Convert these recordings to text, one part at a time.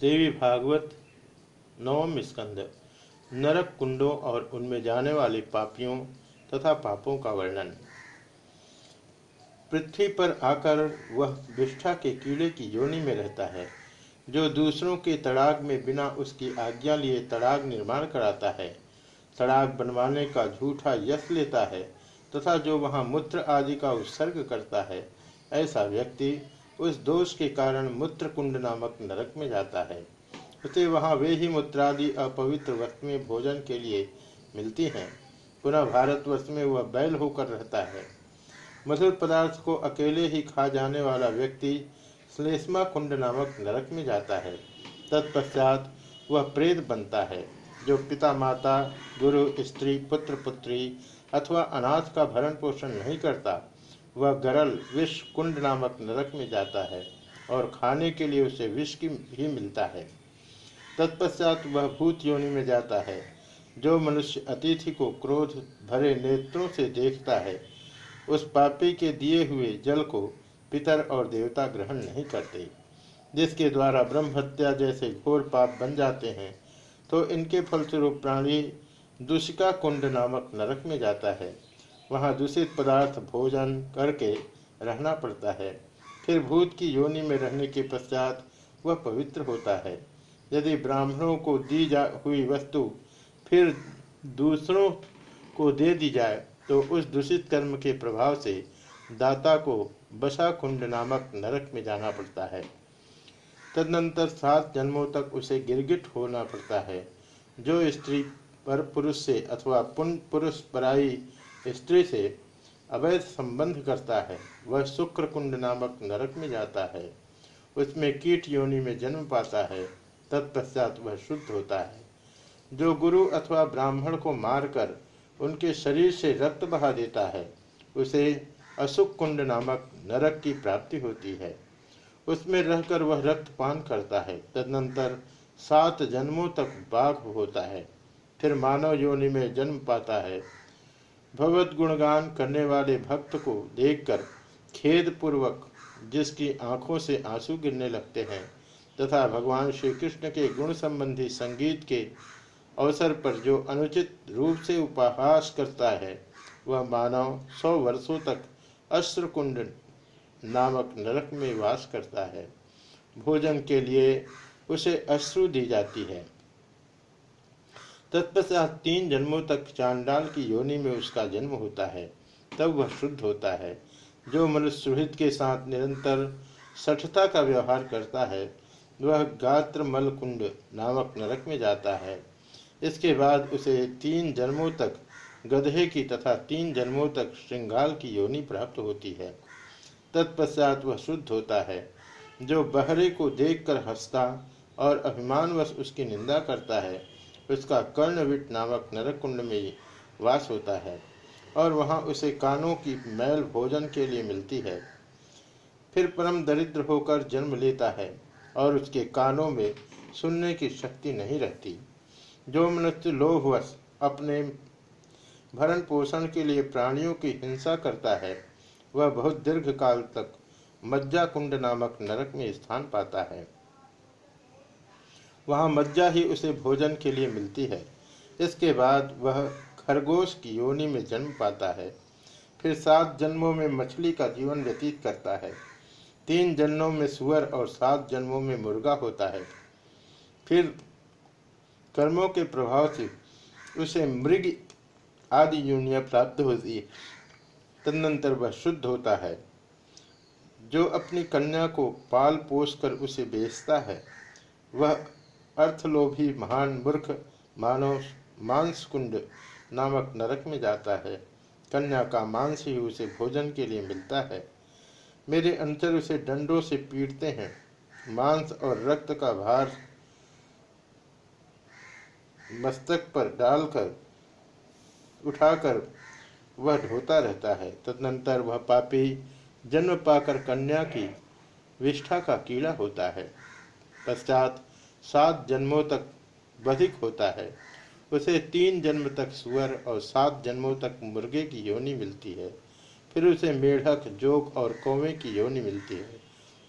देवी भागवत, नवम स्कंद। नरक कुंडों और उनमें जाने वाले पापियों तथा पापों का वर्णन। पृथ्वी पर आकर वह विष्ठा के कीड़े की योनि में रहता है, जो दूसरों के तड़ाग में बिना उसकी आज्ञा लिए तड़ाग निर्माण कराता है। तड़ाग बनवाने का झूठा यश लेता है तथा जो वहाँ मूत्र आदि का उत्सर्ग करता है, ऐसा व्यक्ति उस दोष के कारण मूत्र कुंड नामक नरक में जाता है। उसे वहाँ वे ही मूत्रादि अपवित्र वस्तुएँ भोजन के लिए मिलती हैं। पुनः भारतवर्ष में वह बैल होकर रहता है। मधुर पदार्थ को अकेले ही खा जाने वाला व्यक्ति श्लेष्मा कुंड नामक नरक में जाता है। तत्पश्चात वह प्रेत बनता है, जो पिता, माता, गुरु, स्त्री, पुत्र, पुत्री अथवा अनाथ का भरण पोषण नहीं करता। वह गरल विष कुंड नामक नरक में जाता है और खाने के लिए उसे विष की भी मिलता है। तत्पश्चात वह भूत योनि में जाता है, जो मनुष्य अतिथि को क्रोध भरे नेत्रों से देखता है। उस पापी के दिए हुए जल को पितर और देवता ग्रहण नहीं करते, जिसके द्वारा ब्रह्म हत्या जैसे घोर पाप बन जाते हैं तो इनके फलस्वरूप प्राणी दूषिका कुंड नामक नरक में जाता है। वहाँ दूषित पदार्थ भोजन करके रहना पड़ता है। फिर भूत की योनि में रहने के पश्चात वह पवित्र होता है। यदि ब्राह्मणों को दी जा हुई वस्तु फिर दूसरों को दे दी जाए तो उस दूषित कर्म के प्रभाव से दाता को बसा कुंड नामक नरक में जाना पड़ता है। तदनंतर सात जन्मों तक उसे गिरगिट होना पड़ता है, जो स्त्री पर पुरुष से अथवा पुण्य पुरुष पराई स्त्री से अवैध संबंध करता है, वह शुक्र कुंड नामक नरक में जाता है। उसमें कीट योनि में जन्म पाता है, तत्पश्चात वह शुद्ध होता है। जो गुरु अथवा ब्राह्मण को मारकर उनके शरीर से रक्त बहा देता है, उसे अशुक कुंड नामक नरक की प्राप्ति होती है। उसमें रहकर वह रक्त पान करता है, तदनंतर सात जन्मों तक बाघ होता है। फिर मानव योनि में जन्म पाता है भगवत गुणगान करने वाले भक्त को देखकर खेद पूर्वक जिसकी आँखों से आँसू गिरने लगते हैं, तथा भगवान श्री कृष्ण के गुण संबंधी संगीत के अवसर पर जो अनुचित रूप से उपहास करता है, वह मानव सौ वर्षों तक अश्रकुंड नामक नरक में वास करता है। भोजन के लिए उसे अश्रु दी जाती है। तत्पश्चात तीन जन्मों तक चांडाल की योनि में उसका जन्म होता है, तब वह शुद्ध होता है। जो मनुष्य सुहित के साथ निरंतर सठता का व्यवहार करता है, वह गात्र मलकुंड नामक नरक में जाता है। इसके बाद उसे तीन जन्मों तक गधे की तथा तीन जन्मों तक श्रृंगाल की योनि प्राप्त होती है। तत्पश्चात वह शुद्ध होता है। जो बहरे को देखकर हंसता और अभिमानवश उसकी निंदा करता है उसका कर्णविट नामक नरक कुंड में वास होता है और वहाँ उसे कानों की मैल भोजन के लिए मिलती है। फिर परम दरिद्र होकर जन्म लेता है और उसके कानों में सुनने की शक्ति नहीं रहती। जो मनुष्य लोभवश अपने भरण पोषण के लिए प्राणियों की हिंसा करता है, वह बहुत दीर्घ काल तक मज्जा कुंड नामक नरक में स्थान पाता है। वहाँ मज्जा ही उसे भोजन के लिए मिलती है। इसके बाद वह खरगोश की योनि में जन्म पाता है। फिर सात जन्मों में मछली का जीवन व्यतीत करता है। तीन जन्मों में सुअर और सात जन्मों में मुर्गा होता है। फिर कर्मों के प्रभाव से उसे मृग आदि यूनिया प्राप्त होती है। तदनंतर वह शुद्ध होता है। जो अपनी कन्या को पाल पोस कर उसे बेचता है, वह अर्थलोभी महान मूर्ख, मानव मांस कुंड नामक नरक में जाता है। कन्या का मांस ही उसे भोजन के लिए मिलता है। मेरे अंतर उसे डंडों से पीटते हैं। मांस और रक्त का भार मस्तक पर डालकर, उठाकर वह ढोता रहता है। तदनंतर वह पापी जन्म पाकर कन्या की विष्ठा का कीड़ा होता है। पश्चात सात जन्मों तक बधिक होता है। उसे तीन जन्म तक सुअर और सात जन्मों तक मुर्गे की योनि मिलती है। फिर उसे मेढक, जोक और कौवे की योनि मिलती है।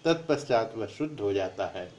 तत्पश्चात वह शुद्ध हो जाता है।